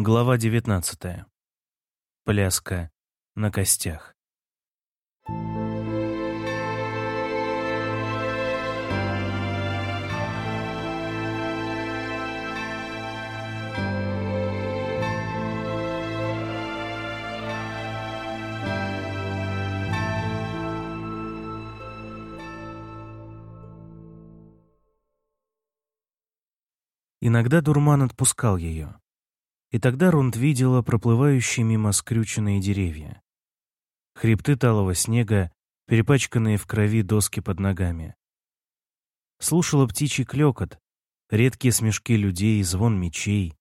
Глава 19. Пляска на костях. Иногда дурман отпускал ее. И тогда Рунд видела проплывающие мимо скрюченные деревья. Хребты талого снега, перепачканные в крови доски под ногами. Слушала птичий клёкот, редкие смешки людей, звон мечей,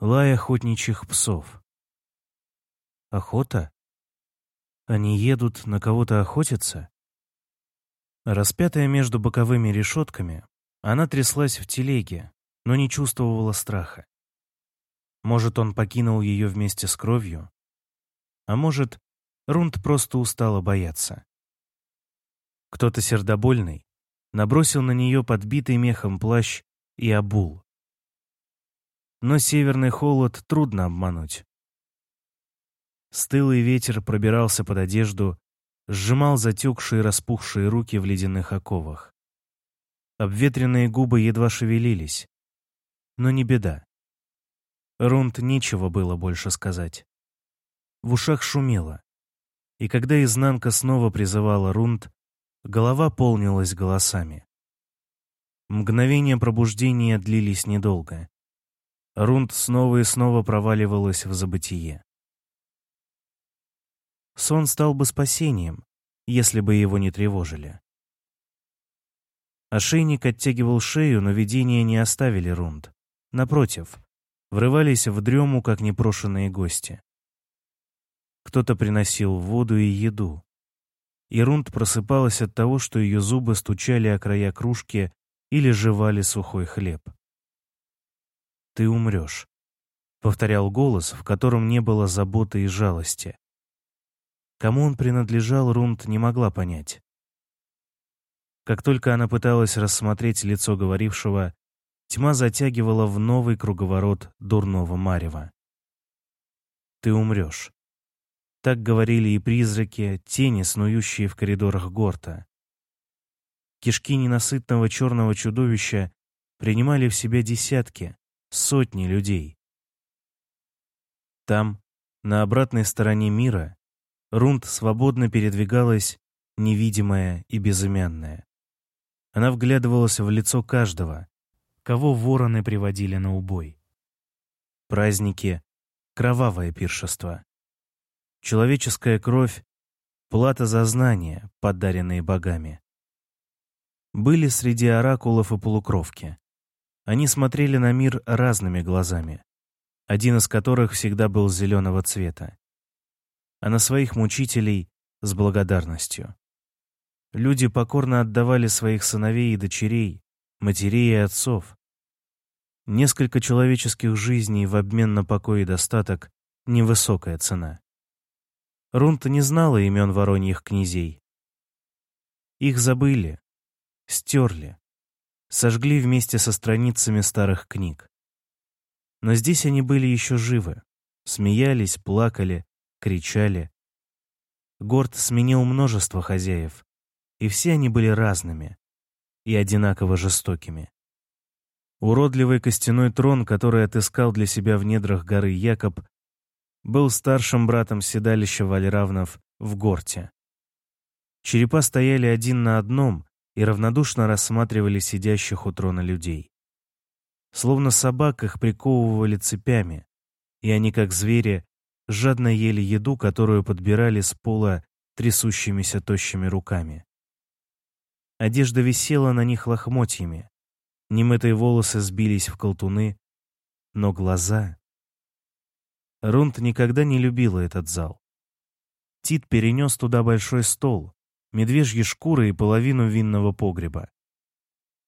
лай охотничьих псов. Охота? Они едут на кого-то охотиться? Распятая между боковыми решетками, она тряслась в телеге, но не чувствовала страха. Может, он покинул ее вместе с кровью? А может, Рунд просто устала бояться. Кто-то сердобольный набросил на нее подбитый мехом плащ и обул. Но северный холод трудно обмануть. Стылый ветер пробирался под одежду, сжимал затекшие распухшие руки в ледяных оковах. Обветренные губы едва шевелились. Но не беда. Рунд нечего было больше сказать. В ушах шумело. И когда изнанка снова призывала Рунд, голова полнилась голосами. Мгновения пробуждения длились недолго. Рунд снова и снова проваливалась в забытие. Сон стал бы спасением, если бы его не тревожили. Ошейник оттягивал шею, но видения не оставили Рунд. Напротив, врывались в дрему, как непрошенные гости. Кто-то приносил воду и еду. Ирунд просыпалась от того, что ее зубы стучали о края кружки или жевали сухой хлеб. «Ты умрешь», — повторял голос, в котором не было заботы и жалости. Кому он принадлежал, Рунд не могла понять. Как только она пыталась рассмотреть лицо говорившего, Тьма затягивала в новый круговорот дурного марева. «Ты умрешь». Так говорили и призраки, тени, снующие в коридорах Горта. Кишки ненасытного черного чудовища принимали в себя десятки, сотни людей. Там, на обратной стороне мира, Рунд свободно передвигалась, невидимая и безымянная. Она вглядывалась в лицо каждого, кого вороны приводили на убой. Праздники — кровавое пиршество. Человеческая кровь — плата за знания, подаренные богами. Были среди оракулов и полукровки. Они смотрели на мир разными глазами, один из которых всегда был зеленого цвета. А на своих мучителей — с благодарностью. Люди покорно отдавали своих сыновей и дочерей, матерей и отцов. Несколько человеческих жизней в обмен на покой и достаток — невысокая цена. Рунта не знала имен вороньих князей. Их забыли, стерли, сожгли вместе со страницами старых книг. Но здесь они были еще живы, смеялись, плакали, кричали. Горд сменил множество хозяев, и все они были разными, и одинаково жестокими. Уродливый костяной трон, который отыскал для себя в недрах горы Якоб, был старшим братом седалища Вальравнов в Горте. Черепа стояли один на одном и равнодушно рассматривали сидящих у трона людей. Словно собак их приковывали цепями, и они, как звери, жадно ели еду, которую подбирали с пола трясущимися тощими руками. Одежда висела на них лохмотьями. Немытые волосы сбились в колтуны, но глаза... Рунд никогда не любила этот зал. Тит перенес туда большой стол, медвежьи шкуры и половину винного погреба.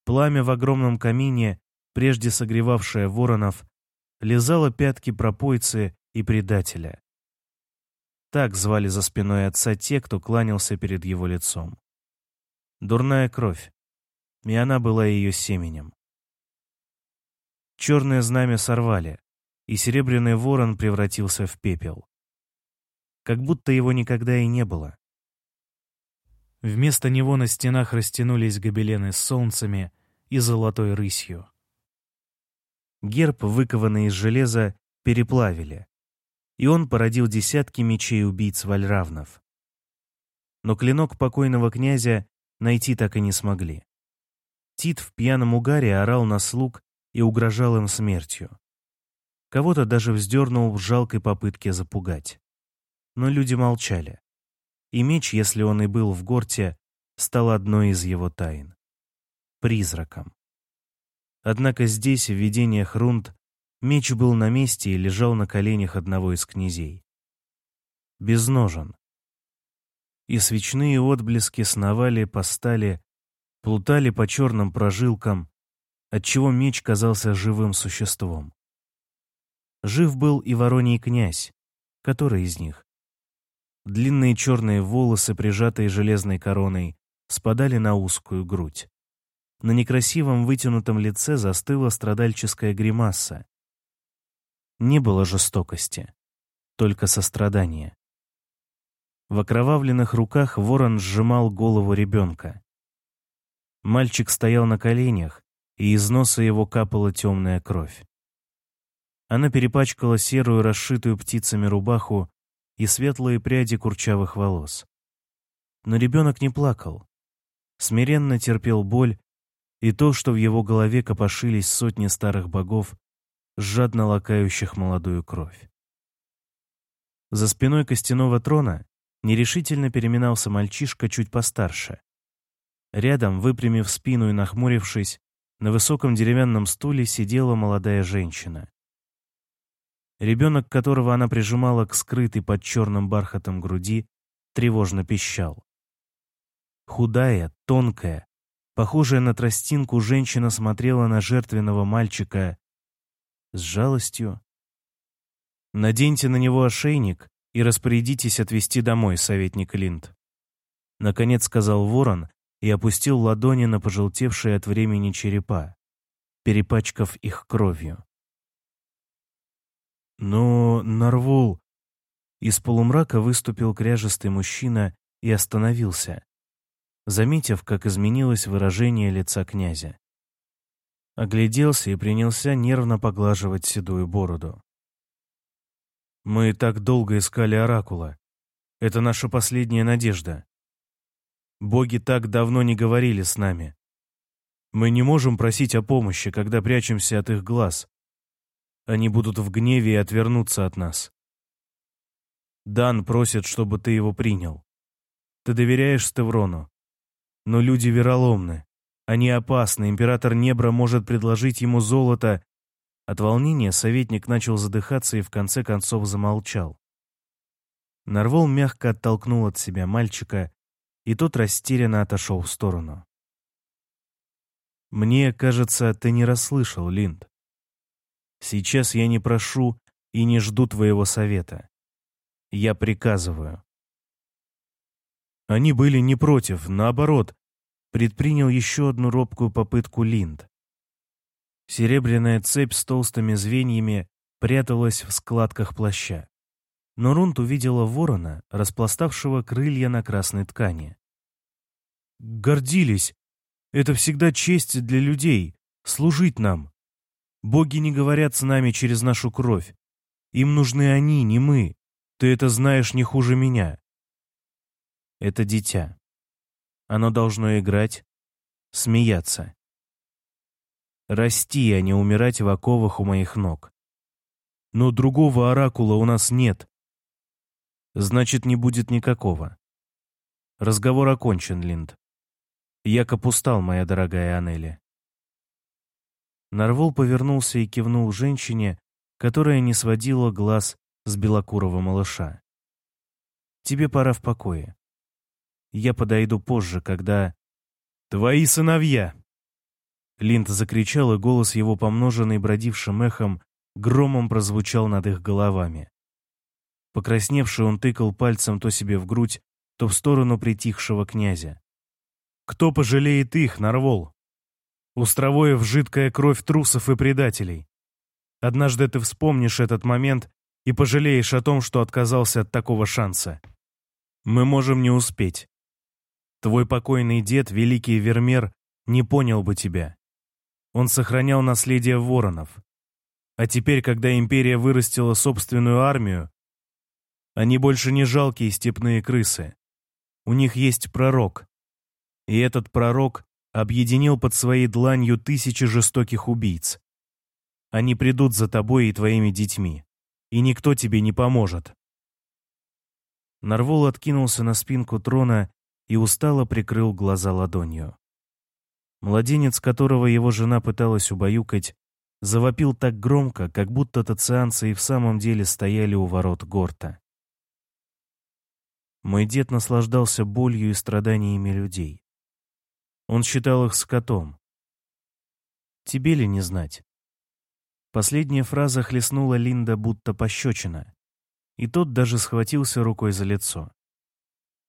Пламя в огромном камине, прежде согревавшее воронов, лизало пятки пропойцы и предателя. Так звали за спиной отца те, кто кланялся перед его лицом. Дурная кровь. И она была ее семенем. Черное знамя сорвали. и серебряный ворон превратился в пепел. Как будто его никогда и не было. Вместо него на стенах растянулись гобелены с солнцами и золотой рысью. Герб, выкованный из железа, переплавили, и он породил десятки мечей убийц вальравнов. Но клинок покойного князя найти так и не смогли. Тит в пьяном угаре орал на слуг и угрожал им смертью. Кого-то даже вздернул в жалкой попытке запугать. Но люди молчали и меч, если он и был в горте, стал одной из его тайн — призраком. Однако здесь, в видениях Рунд, меч был на месте и лежал на коленях одного из князей. Без ножен. И свечные отблески сновали по стали, плутали по черным прожилкам, отчего меч казался живым существом. Жив был и вороний князь, который из них? Длинные черные волосы, прижатые железной короной, спадали на узкую грудь. На некрасивом вытянутом лице застыла страдальческая гримаса. Не было жестокости, только сострадание. В окровавленных руках ворон сжимал голову ребенка. Мальчик стоял на коленях, и из носа его капала темная кровь. Она перепачкала серую, расшитую птицами рубаху и светлые пряди курчавых волос. Но ребенок не плакал. Смиренно терпел боль и то, что в его голове копошились сотни старых богов, жадно лакающих молодую кровь. За спиной костяного трона нерешительно переминался мальчишка чуть постарше. Рядом, выпрямив спину и нахмурившись, на высоком деревянном стуле сидела молодая женщина. Ребенок, которого она прижимала к скрытой под черным бархатом груди, тревожно пищал. Худая, тонкая, похожая на тростинку, женщина смотрела на жертвенного мальчика с жалостью. «Наденьте на него ошейник и распорядитесь отвезти домой, советник Линд», — наконец сказал ворон и опустил ладони на пожелтевшие от времени черепа, перепачкав их кровью. Но Нарвул... Из полумрака выступил кряжестый мужчина и остановился, заметив, как изменилось выражение лица князя. Огляделся и принялся нервно поглаживать седую бороду. «Мы так долго искали Оракула. Это наша последняя надежда. Боги так давно не говорили с нами. Мы не можем просить о помощи, когда прячемся от их глаз. Они будут в гневе и отвернутся от нас. Дан просит, чтобы ты его принял. Ты доверяешь Стеврону. Но люди вероломны. Они опасны. Император Небра может предложить ему золото. От волнения советник начал задыхаться и в конце концов замолчал. Нарвол мягко оттолкнул от себя мальчика, и тот растерянно отошел в сторону. «Мне кажется, ты не расслышал, Линд. Сейчас я не прошу и не жду твоего совета. Я приказываю. Они были не против, наоборот, предпринял еще одну робкую попытку Линд. Серебряная цепь с толстыми звеньями пряталась в складках плаща. Но Рунт увидела ворона, распластавшего крылья на красной ткани. «Гордились! Это всегда честь для людей — служить нам!» Боги не говорят с нами через нашу кровь. Им нужны они, не мы. Ты это знаешь не хуже меня. Это дитя. Оно должно играть, смеяться. Расти, а не умирать в оковах у моих ног. Но другого оракула у нас нет. Значит, не будет никакого. Разговор окончен, Линд. Якоб устал, моя дорогая Анели. Нарвол повернулся и кивнул женщине, которая не сводила глаз с белокурого малыша. «Тебе пора в покое. Я подойду позже, когда...» «Твои сыновья!» Линд закричал, и голос его, помноженный бродившим эхом, громом прозвучал над их головами. Покрасневший он тыкал пальцем то себе в грудь, то в сторону притихшего князя. «Кто пожалеет их, Нарвол? Устровоев жидкая кровь трусов и предателей. Однажды ты вспомнишь этот момент и пожалеешь о том, что отказался от такого шанса. Мы можем не успеть. Твой покойный дед, великий Вермер, не понял бы тебя. Он сохранял наследие воронов. А теперь, когда империя вырастила собственную армию, они больше не жалкие степные крысы. У них есть пророк. И этот пророк объединил под своей дланью тысячи жестоких убийц. Они придут за тобой и твоими детьми, и никто тебе не поможет. Нарвол откинулся на спинку трона и устало прикрыл глаза ладонью. Младенец, которого его жена пыталась убаюкать, завопил так громко, как будто тацианцы и в самом деле стояли у ворот Горта. Мой дед наслаждался болью и страданиями людей. Он считал их скотом. Тебе ли не знать? Последняя фраза хлестнула Линда будто пощечина, и тот даже схватился рукой за лицо.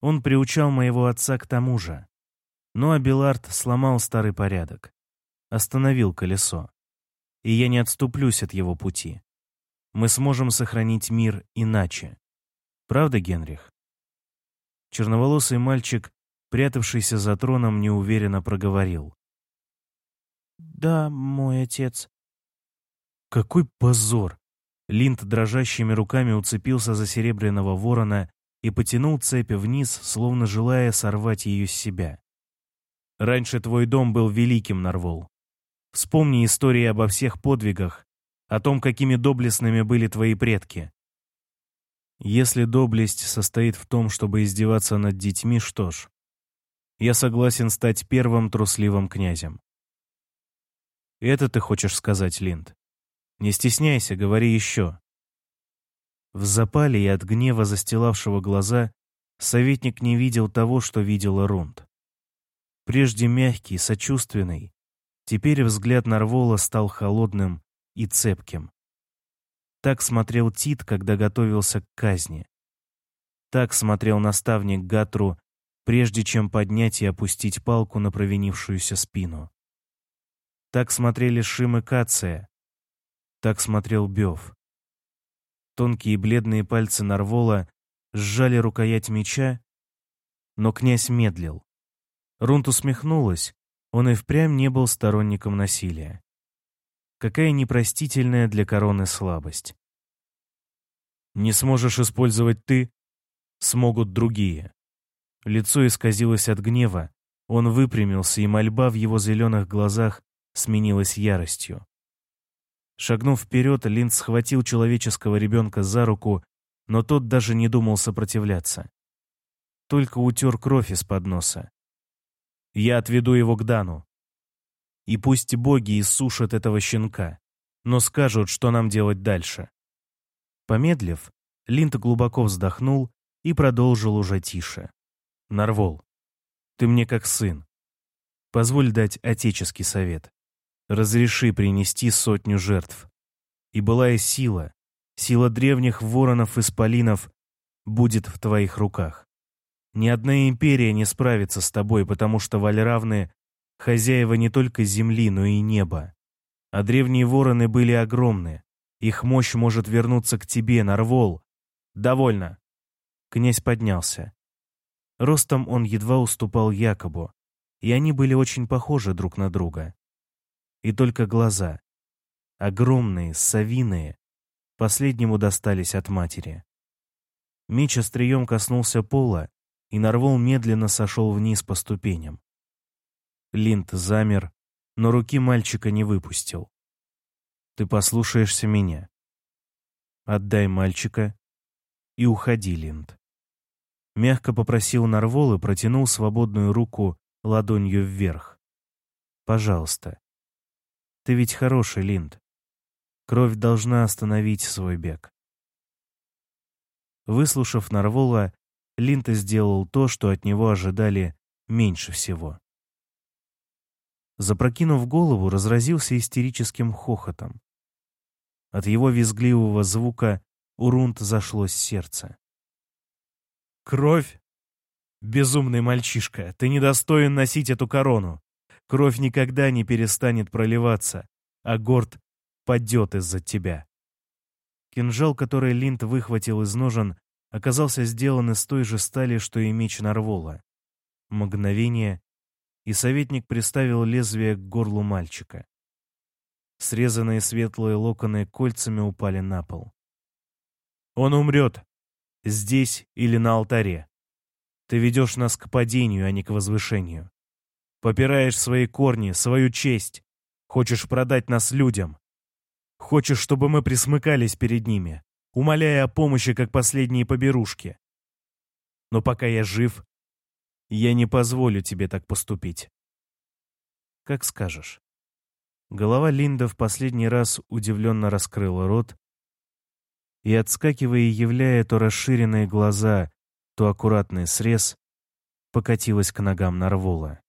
Он приучал моего отца к тому же. Но Абилард сломал старый порядок, остановил колесо. И я не отступлюсь от его пути. Мы сможем сохранить мир иначе. Правда, Генрих? Черноволосый мальчик прятавшийся за троном, неуверенно проговорил. «Да, мой отец». «Какой позор!» Линд дрожащими руками уцепился за серебряного ворона и потянул цепи вниз, словно желая сорвать ее с себя. «Раньше твой дом был великим, Нарвол. Вспомни истории обо всех подвигах, о том, какими доблестными были твои предки. Если доблесть состоит в том, чтобы издеваться над детьми, что ж, я согласен стать первым трусливым князем. Это ты хочешь сказать, Линд? Не стесняйся, говори еще. В запале и от гнева застилавшего глаза советник не видел того, что видела Рунд. Прежде мягкий, сочувственный, теперь взгляд Нарвола стал холодным и цепким. Так смотрел Тит, когда готовился к казни. Так смотрел наставник Гатру прежде чем поднять и опустить палку на провинившуюся спину. Так смотрели Шим и Кация. Так смотрел Бёв. Тонкие бледные пальцы Нарвола сжали рукоять меча, но князь медлил. Рунт усмехнулась, он и впрямь не был сторонником насилия. Какая непростительная для короны слабость. Не сможешь использовать ты, смогут другие. Лицо исказилось от гнева. Он выпрямился, и мольба в его зеленых глазах сменилась яростью. Шагнув вперед, Линд схватил человеческого ребенка за руку, но тот даже не думал сопротивляться. Только утер кровь из-под носа. «Я отведу его к Дану. И пусть боги иссушат этого щенка, но скажут, что нам делать дальше». Помедлив, Линд глубоко вздохнул и продолжил уже тише. Нарвол, ты мне как сын. Позволь дать отеческий совет. Разреши принести сотню жертв. И былая сила, сила древних воронов-исполинов будет в твоих руках. Ни одна империя не справится с тобой, потому что вальравны — хозяева не только земли, но и неба. А древние вороны были огромны. Их мощь может вернуться к тебе, Нарвол. Довольно. Князь поднялся. Ростом он едва уступал Якобу, и они были очень похожи друг на друга. И только глаза, огромные, совиные, последнему достались от матери. Меч острием коснулся пола, и Нарвол медленно сошел вниз по ступеням. Линд замер, но руки мальчика не выпустил. «Ты послушаешься меня. Отдай мальчика и уходи, Линд». Мягко попросил Нарвол и протянул свободную руку ладонью вверх. «Пожалуйста. Ты ведь хороший, Линд. Кровь должна остановить свой бег». Выслушав Нарвола, Линд сделал то, что от него ожидали меньше всего. Запрокинув голову, разразился истерическим хохотом. От его визгливого звука у Рунд зашлось сердце. Кровь? Безумный мальчишка, ты недостоин носить эту корону. Кровь никогда не перестанет проливаться, а Горд падет из-за тебя. Кинжал, который Линд выхватил из ножен, оказался сделан из той же стали, что и меч Нарвола. Мгновение, и советник приставил лезвие к горлу мальчика. Срезанные светлые локоны кольцами упали на пол. «Он умрет. Здесь или на алтаре. Ты ведешь нас к падению, а не к возвышению. Попираешь свои корни, свою честь. Хочешь продать нас людям. Хочешь, чтобы мы присмыкались перед ними, умоляя о помощи, как последние поберушки. Но пока я жив, я не позволю тебе так поступить. Как скажешь. Голова Линда в последний раз удивленно раскрыла рот и, отскакивая и являя то расширенные глаза, то аккуратный срез, покатилась к ногам Нарвола.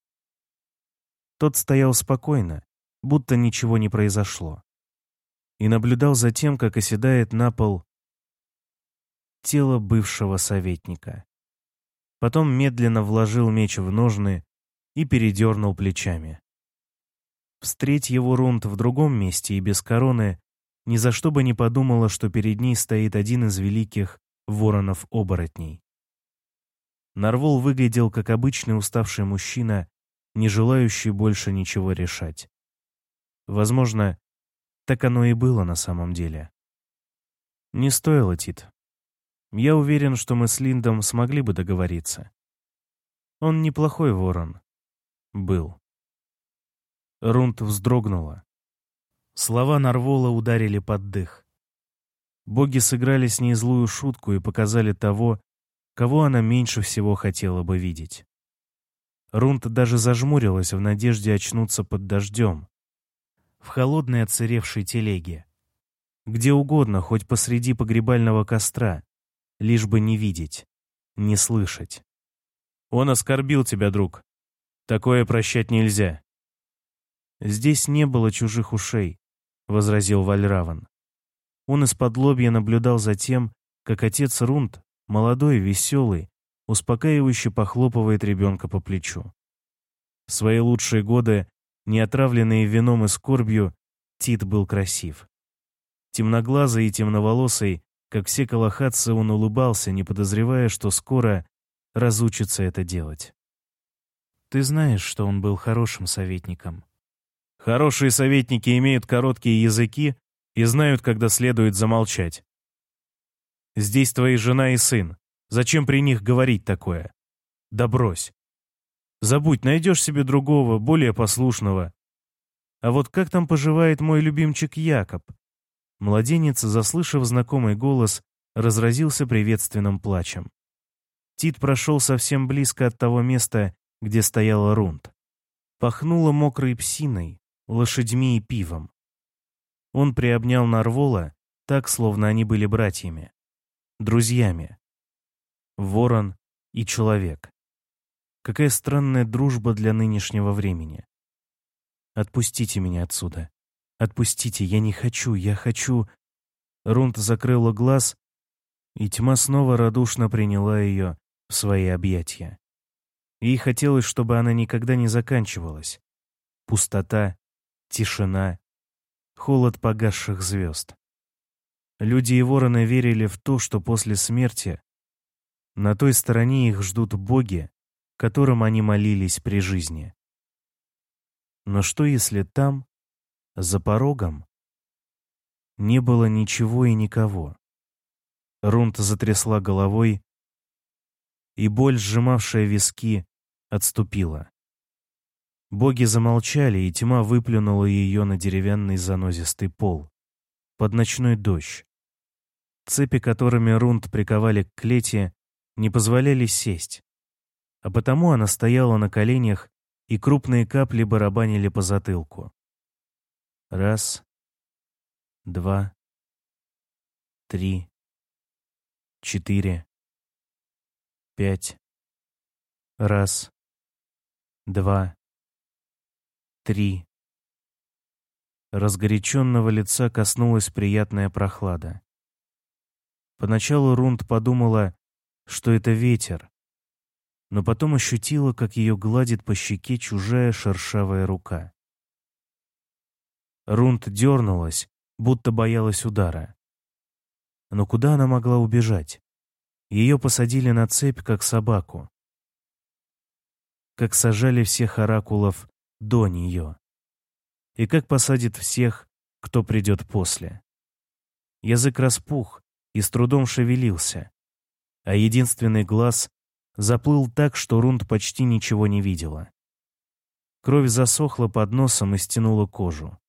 Тот стоял спокойно, будто ничего не произошло, и наблюдал за тем, как оседает на пол тело бывшего советника. Потом медленно вложил меч в ножны и передернул плечами. Встреть его Рунд в другом месте и без короны, ни за что бы не подумала, что перед ней стоит один из великих воронов-оборотней. Нарвол выглядел как обычный уставший мужчина, не желающий больше ничего решать. Возможно, так оно и было на самом деле. Не стоило, Тит. Я уверен, что мы с Линдом смогли бы договориться. Он неплохой ворон. Был. Рунд вздрогнула. Слова Нарвола ударили под дых. Боги сыграли с ней злую шутку и показали того, кого она меньше всего хотела бы видеть. Рунд даже зажмурилась в надежде очнуться под дождем. В холодной отсыревшей телеге. Где угодно, хоть посреди погребального костра, лишь бы не видеть, не слышать. «Он оскорбил тебя, друг. Такое прощать нельзя», «Здесь не было чужих ушей», — возразил Вальраван. Он из-под лобья наблюдал за тем, как отец Рунд, молодой, веселый, успокаивающе похлопывает ребенка по плечу. В свои лучшие годы, не отравленные вином и скорбью, Тит был красив. Темноглазый и темноволосый, как все колохатцы, он улыбался, не подозревая, что скоро разучится это делать. «Ты знаешь, что он был хорошим советником», Хорошие советники имеют короткие языки и знают, когда следует замолчать. Здесь твои жена и сын. Зачем при них говорить такое? Да брось. Забудь, найдешь себе другого, более послушного. А вот как там поживает мой любимчик Якоб? Младенец, заслышав знакомый голос, разразился приветственным плачем. Тит прошел совсем близко от того места, где стояла Рунд. Пахнуло мокрой псиной, лошадьми и пивом. Он приобнял Нарвола так, словно они были братьями, друзьями. Ворон и человек. Какая странная дружба для нынешнего времени. Отпустите меня отсюда. Отпустите, я не хочу, я хочу... Рунд закрыла глаз, и тьма снова радушно приняла ее в свои объятия. Ей хотелось, чтобы она никогда не заканчивалась. Пустота тишина, холод погасших звезд. Люди и вороны верили в то, что после смерти на той стороне их ждут боги, которым они молились при жизни. Но что если там, за порогом, не было ничего и никого? Рунта затрясла головой, и боль, сжимавшая виски, отступила. Боги замолчали, и тьма выплюнула ее на деревянный занозистый пол. Под ночной дождь. Цепи, которыми Рунд приковали к клете, не позволяли сесть. А потому она стояла на коленях, и крупные капли барабанили по затылку. Раз, два, три, четыре, пять. Раз, два, Три. Разгоряченного лица коснулась приятная прохлада. Поначалу Рунд подумала, что это ветер, но потом ощутила, как ее гладит по щеке чужая шершавая рука. Рунд дернулась, будто боялась удара. Но куда она могла убежать? Ее посадили на цепь, как собаку. Как сажали всех оракулов до нее. И как посадит всех, кто придет после. Язык распух и с трудом шевелился, а единственный глаз заплыл так, что Рунд почти ничего не видела. Кровь засохла под носом и стянула кожу.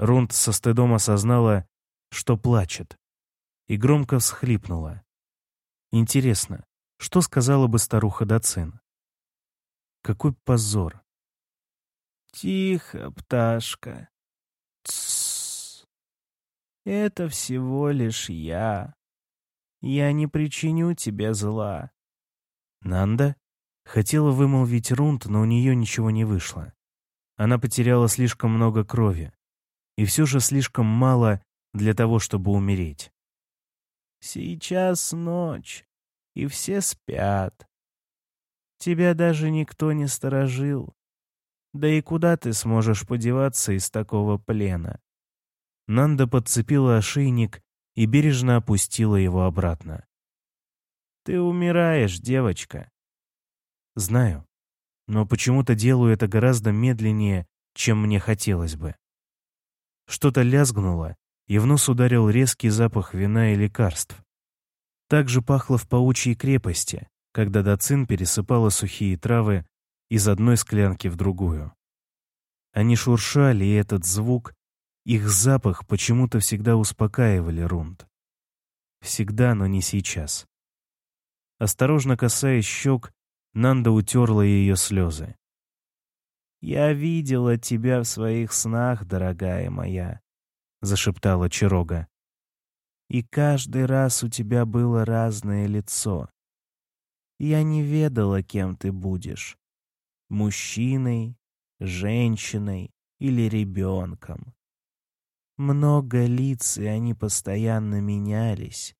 Рунд со стыдом осознала, что плачет, и громко всхлипнула. Интересно, что сказала бы старуха Дацин? Какой позор! Тихо, пташка. Тссс. Это всего лишь я. Я не причиню тебе зла. Нанда хотела вымолвить Рунд, но у нее ничего не вышло. Она потеряла слишком много крови и все же слишком мало для того, чтобы умереть. Сейчас ночь, и все спят. Тебя даже никто не сторожил. Да и куда ты сможешь подеваться из такого плена? Нанда подцепила ошейник и бережно опустила его обратно. «Ты умираешь, девочка». «Знаю, но почему-то делаю это гораздо медленнее, чем мне хотелось бы». Что-то лязгнуло, и в нос ударил резкий запах вина и лекарств. Так же пахло в паучьей крепости, когда Дацин пересыпала сухие травы из одной склянки в другую. Они шуршали, и этот звук, их запах почему-то всегда успокаивали Рунд. Всегда, но не сейчас. Осторожно касаясь щек, Нанда утерла ее слезы. «Я видела тебя в своих снах, дорогая моя», — зашептала Чирога. «И каждый раз у тебя было разное лицо. Я не ведала, кем ты будешь. Мужчиной, женщиной или ребенком. Много лиц, и они постоянно менялись.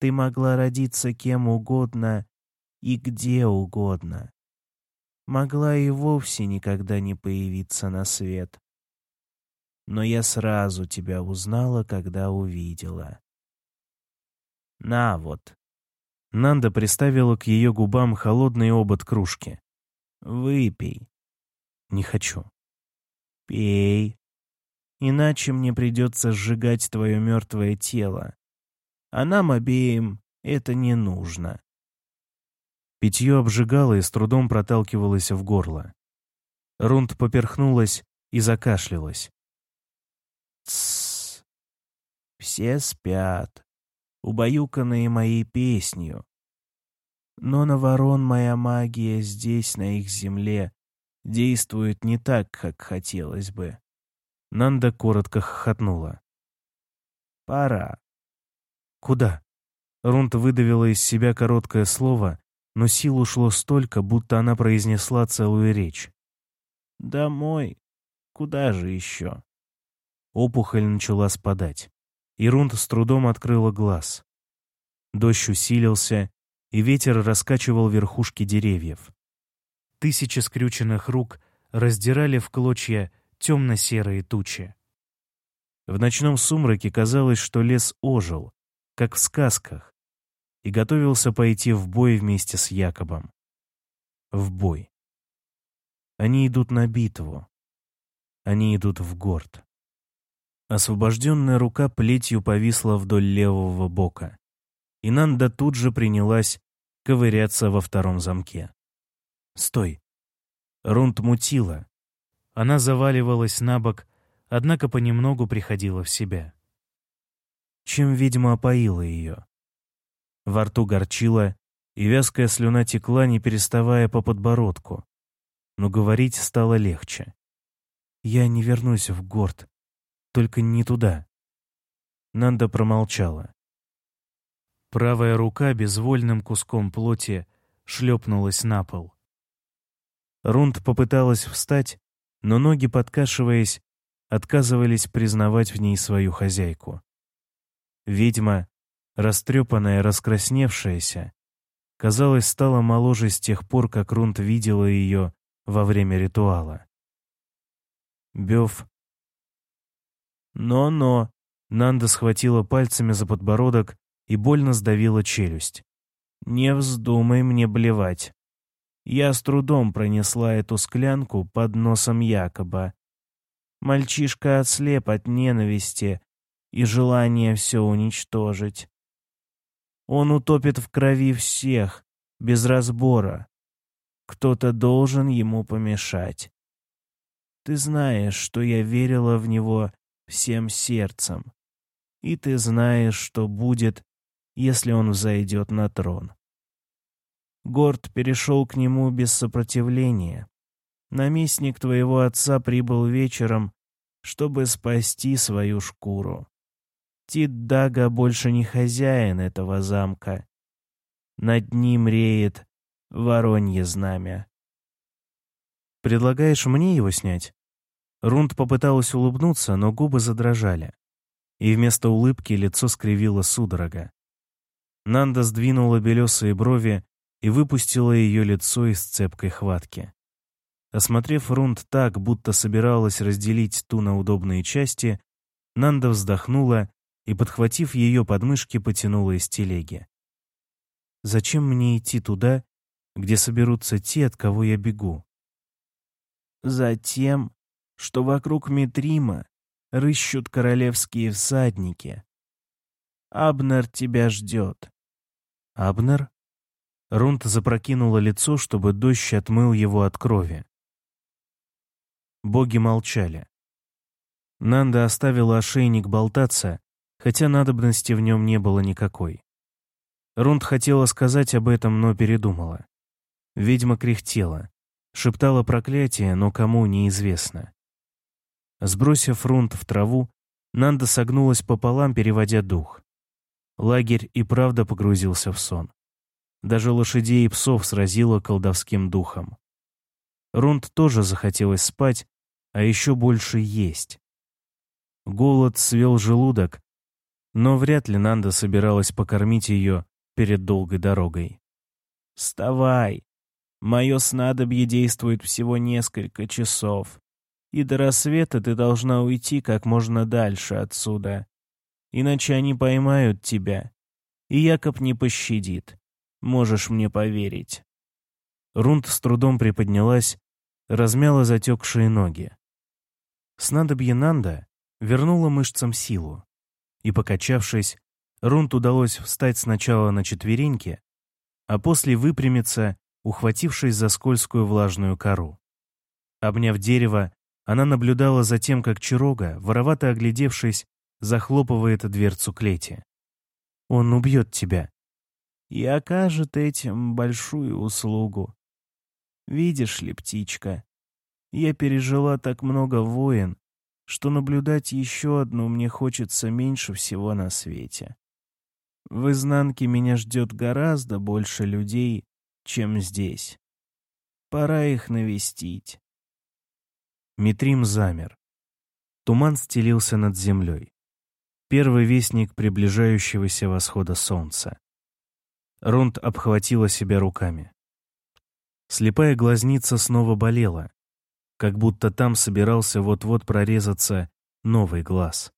Ты могла родиться кем угодно и где угодно могла и вовсе никогда не появиться на свет. Но я сразу тебя узнала, когда увидела. На вот. Нанда приставила к ее губам холодный обод кружки. Выпей. Не хочу. Пей. Иначе мне придется сжигать твое мертвое тело. А нам обеим это не нужно. Питье обжигало и с трудом проталкивалось в горло. Рунд поперхнулась и закашлялась. Тссс. Все спят, убаюканные моей песнью. Но на ворон моя магия здесь, на их земле, действует не так, как хотелось бы. Нанда коротко хохотнула. «Пора». «Куда?» Рунт выдавила из себя короткое слово, но сил ушло столько, будто она произнесла целую речь. «Домой? Куда же еще?» Опухоль начала спадать. Ирунд с трудом открыла глаз. Дождь усилился, и ветер раскачивал верхушки деревьев. Тысячи скрюченных рук раздирали в клочья темно-серые тучи. В ночном сумраке казалось, что лес ожил, как в сказках, и готовился пойти в бой вместе с Якобом. В бой. Они идут на битву. Они идут в город. Освобожденная рука плетью повисла вдоль левого бока, и Нанда тут же принялась ковыряться во втором замке. «Стой!» Рунд мутила. Она заваливалась на бок, однако понемногу приходила в себя. Чем ведьма опоила ее? Во рту горчило, и вязкая слюна текла, не переставая по подбородку. Но говорить стало легче. «Я не вернусь в город. Только не туда». Нанда промолчала. Правая рука безвольным куском плоти шлепнулась на пол. Рунд попыталась встать, но ноги, подкашиваясь, отказывались признавать в ней свою хозяйку. Ведьма растрепанная, раскрасневшаяся, казалось, стала моложе с тех пор, как Рунт видела ее во время ритуала. Бёв. «Но-но!» Нанда схватила пальцами за подбородок и больно сдавила челюсть. «Не вздумай мне блевать. Я с трудом пронесла эту склянку под носом Якоба. Мальчишка отслеп от ненависти и желания все уничтожить. Он утопит в крови всех, без разбора. Кто-то должен ему помешать. Ты знаешь, что я верила в него всем сердцем. И ты знаешь, что будет, если он взойдет на трон. Горд перешел к нему без сопротивления. Наместник твоего отца прибыл вечером, чтобы спасти свою шкуру. Тит Дага больше не хозяин этого замка. Над ним реет воронье знамя. «Предлагаешь мне его снять?» Рунд попыталась улыбнуться, но губы задрожали. И вместо улыбки лицо скривило судорога. Нанда сдвинула белесые брови и выпустила ее лицо из цепкой хватки. Осмотрев Рунд так, будто собиралась разделить ту на удобные части, Нанда вздохнула и, подхватив ее подмышки, потянула из телеги. «Зачем мне идти туда, где соберутся те, от кого я бегу?» «Затем, что вокруг Митрима рыщут королевские всадники. Абнер тебя ждет». «Абнер?» Рунт запрокинула лицо, чтобы дождь отмыл его от крови. Боги молчали. Нанда оставила ошейник болтаться, хотя надобности в нем не было никакой. Рунд хотела сказать об этом, но передумала. Ведьма кряхтела, шептала проклятие, но кому неизвестно. Сбросив Рунд в траву, Нанда согнулась пополам, переводя дух. Лагерь и правда погрузился в сон. Даже лошадей и псов сразило колдовским духом. Рунд тоже захотелось спать, а еще больше есть. Голод свел желудок, но вряд ли Нанда собиралась покормить ее перед долгой дорогой. «Вставай! Мое снадобье действует всего несколько часов, и до рассвета ты должна уйти как можно дальше отсюда. Иначе они поймают тебя, и Якоб не пощадит. Можешь мне поверить». Рунд с трудом приподнялась, размяла затекшие ноги. Снадобье Нанда вернуло мышцам силу и, покачавшись, Рунт удалось встать сначала на четвереньки, а после выпрямиться, ухватившись за скользкую влажную кору. Обняв дерево, она наблюдала за тем, как Чирога, воровато оглядевшись, захлопывает дверцу клети. «Он убьет тебя», и окажет этим большую услугу. Видишь ли, птичка, я пережила так много войн, что наблюдать еще одну мне хочется меньше всего на свете. В изнанке меня ждет гораздо больше людей, чем здесь. Пора их навестить. Митрим замер. Туман стелился над землей. Первый вестник приближающегося восхода солнца. Рунд обхватила себя руками. Слепая глазница снова болела, как будто там собирался вот-вот прорезаться новый глаз.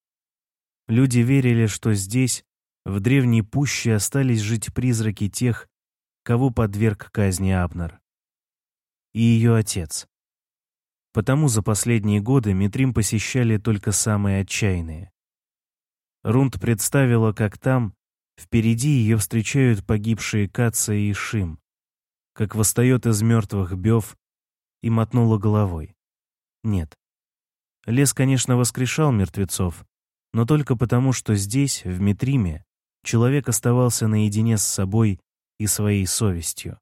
Люди верили, что здесь, в древней пуще, остались жить призраки тех, кого подверг казни Абнер. И ее отец. Потому за последние годы Митрим посещали только самые отчаянные. Рунд представила, как там, впереди ее встречают погибшие Каца и Шим, как восстает из мертвых Бев и мотнула головой. Нет. Лес, конечно, воскрешал мертвецов, но только потому, что здесь, в Митриме, человек оставался наедине с собой и своей совестью.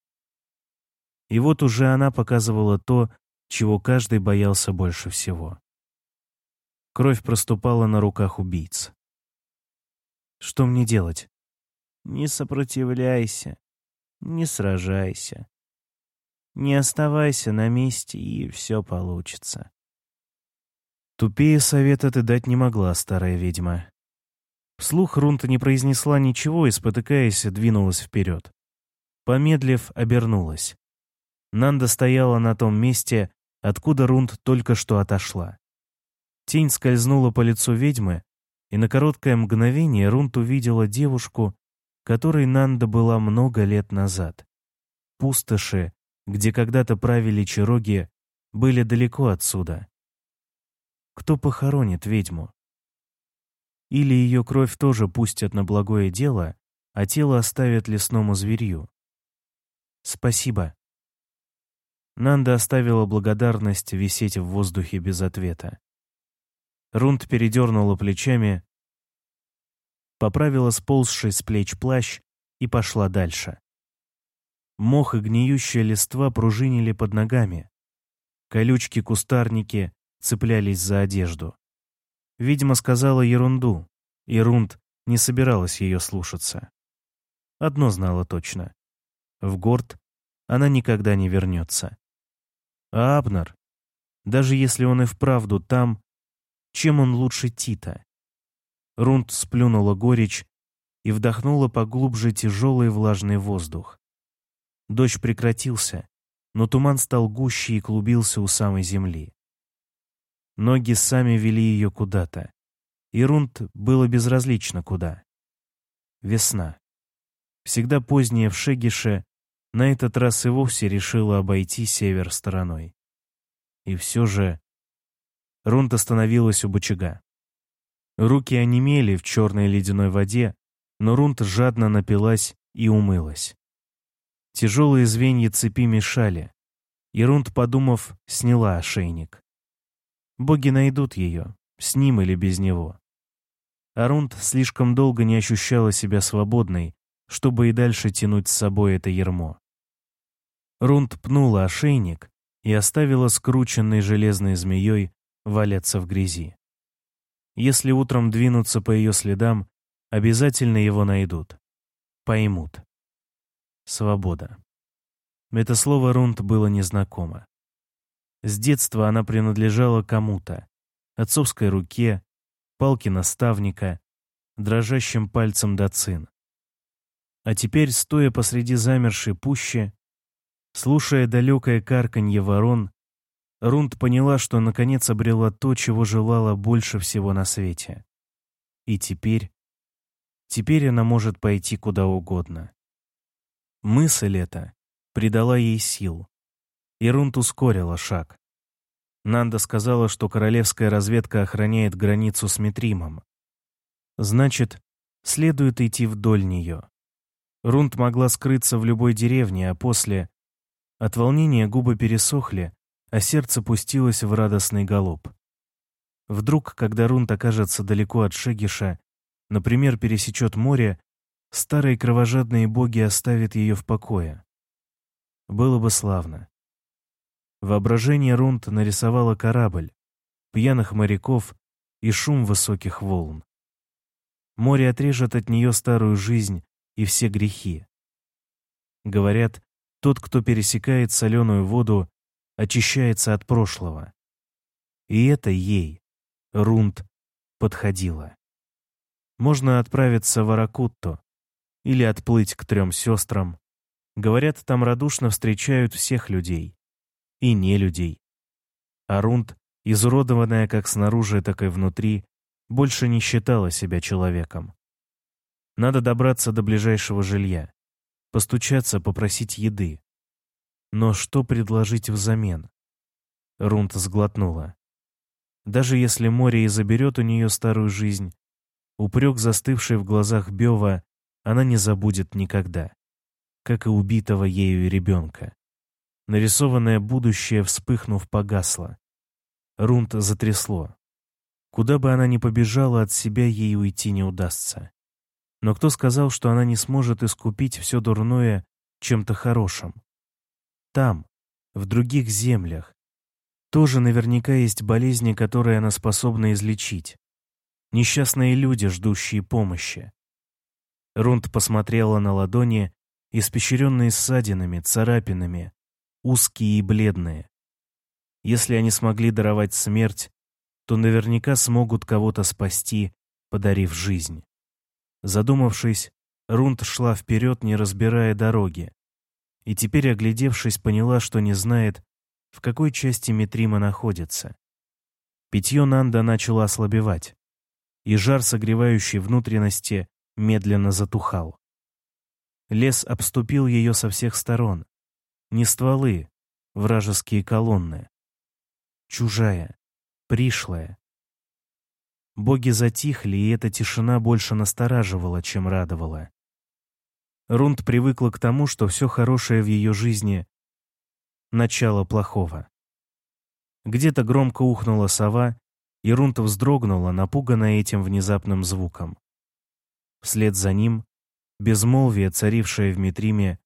И вот уже она показывала то, чего каждый боялся больше всего. Кровь проступала на руках убийц. Что мне делать? Не сопротивляйся, не сражайся. Не оставайся на месте, и все получится. Тупее совета ты дать не могла, старая ведьма. Вслух Рунта не произнесла ничего и, спотыкаясь, двинулась вперед. Помедлив, обернулась. Нанда стояла на том месте, откуда Рунт только что отошла. Тень скользнула по лицу ведьмы, и на короткое мгновение Рунт увидела девушку, которой Нанда была много лет назад. Пустоши, где когда-то правили чароги, были далеко отсюда. Кто похоронит ведьму? Или ее кровь тоже пустят на благое дело, а тело оставят лесному зверью? Спасибо. Нанда оставила благодарность висеть в воздухе без ответа. Рунд передернула плечами, поправила сползший с плеч плащ и пошла дальше. Мох и гниющая листва пружинили под ногами. Колючки-кустарники цеплялись за одежду. Видимо, сказала ерунду, и Рунд не собиралась ее слушаться. Одно знала точно. В Горд она никогда не вернется. А Абнер, даже если он и вправду там, чем он лучше Тита? Рунд сплюнула горечь и вдохнула поглубже тяжелый влажный воздух. Дождь прекратился, но туман стал гуще и клубился у самой земли. Ноги сами вели ее куда-то. И Рунд было безразлично куда. Весна. Всегда поздняя в Шегише, на этот раз и вовсе решила обойти север стороной. И все же... Рунд остановилась у бычага. Руки онемели в черной ледяной воде, но Рунд жадно напилась и умылась. Тяжелые звенья цепи мешали. Ирунд, подумав, сняла ошейник. Боги найдут ее, с ним или без него. Арунд слишком долго не ощущала себя свободной, чтобы и дальше тянуть с собой это ермо. Рунд пнула ошейник и оставила скрученной железной змеей валяться в грязи. Если утром двинуться по ее следам, обязательно его найдут. Поймут. Свобода. Это слово Рунд было незнакомо. С детства она принадлежала кому-то. Отцовской руке, палке наставника, дрожащим пальцем доцин. А теперь, стоя посреди замершей пущи, слушая далекое карканье ворон, Рунд поняла, что наконец обрела то, чего желала больше всего на свете. И теперь... Теперь она может пойти куда угодно. Мысль эта придала ей сил. Ирунт ускорила шаг. Нанда сказала, что королевская разведка охраняет границу с Митримом. Значит, следует идти вдоль нее. Рунт могла скрыться в любой деревне, а после... От волнения губы пересохли, а сердце пустилось в радостный галоп. Вдруг, когда Рунт окажется далеко от Шегиша, например, пересечет море, старые кровожадные боги оставят ее в покое. Было бы славно. Воображение Рунд нарисовало корабль, пьяных моряков и шум высоких волн. Море отрежет от нее старую жизнь и все грехи. Говорят, тот, кто пересекает соленую воду, очищается от прошлого. И это ей, Рунд, подходило. Можно отправиться в Аракутто, или отплыть к трем сестрам. Говорят, там радушно встречают всех людей. И не людей. Арунд, изуродованная как снаружи, так и внутри, больше не считала себя человеком. Надо добраться до ближайшего жилья, постучаться, попросить еды. Но что предложить взамен? Рунд сглотнула. Даже если море и заберет у нее старую жизнь, упрек, застывший в глазах Бева, она не забудет никогда, как и убитого ею ребенка. Нарисованное будущее, вспыхнув, погасло. Рунт затрясло. Куда бы она ни побежала, от себя ей уйти не удастся. Но кто сказал, что она не сможет искупить все дурное чем-то хорошим? Там, в других землях, тоже наверняка есть болезни, которые она способна излечить. Несчастные люди, ждущие помощи. Рунд посмотрела на ладони, испещренные ссадинами, царапинами, узкие и бледные. Если они смогли даровать смерть, то наверняка смогут кого-то спасти, подарив жизнь. Задумавшись, Рунд шла вперед, не разбирая дороги. И теперь, оглядевшись, поняла, что не знает, в какой части Митрима находится. Питье Нанда начало ослабевать, и жар, согревающий внутренности, медленно затухал. Лес обступил ее со всех сторон. Не стволы, вражеские колонны. Чужая, пришлая. Боги затихли, и эта тишина больше настораживала, чем радовала. Рунд привыкла к тому, что все хорошее в ее жизни — начало плохого. Где-то громко ухнула сова, и Рунд вздрогнула, напуганная этим внезапным звуком. Вслед за ним безмолвие, царившее в Митриме,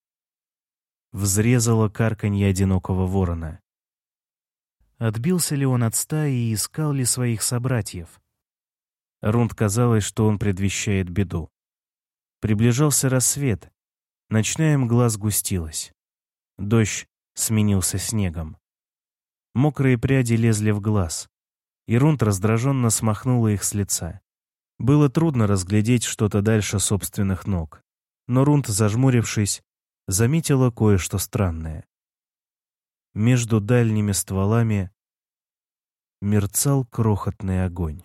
взрезало карканье одинокого ворона. Отбился ли он от стаи и искал ли своих собратьев? Рунд казалось, что он предвещает беду. Приближался рассвет, ночная мгла сгустилась. Дождь сменился снегом. Мокрые пряди лезли в глаз, и Рунд раздраженно смахнула их с лица. Было трудно разглядеть что-то дальше собственных ног, но Рунд, зажмурившись, заметила кое-что странное. Между дальними стволами мерцал крохотный огонь.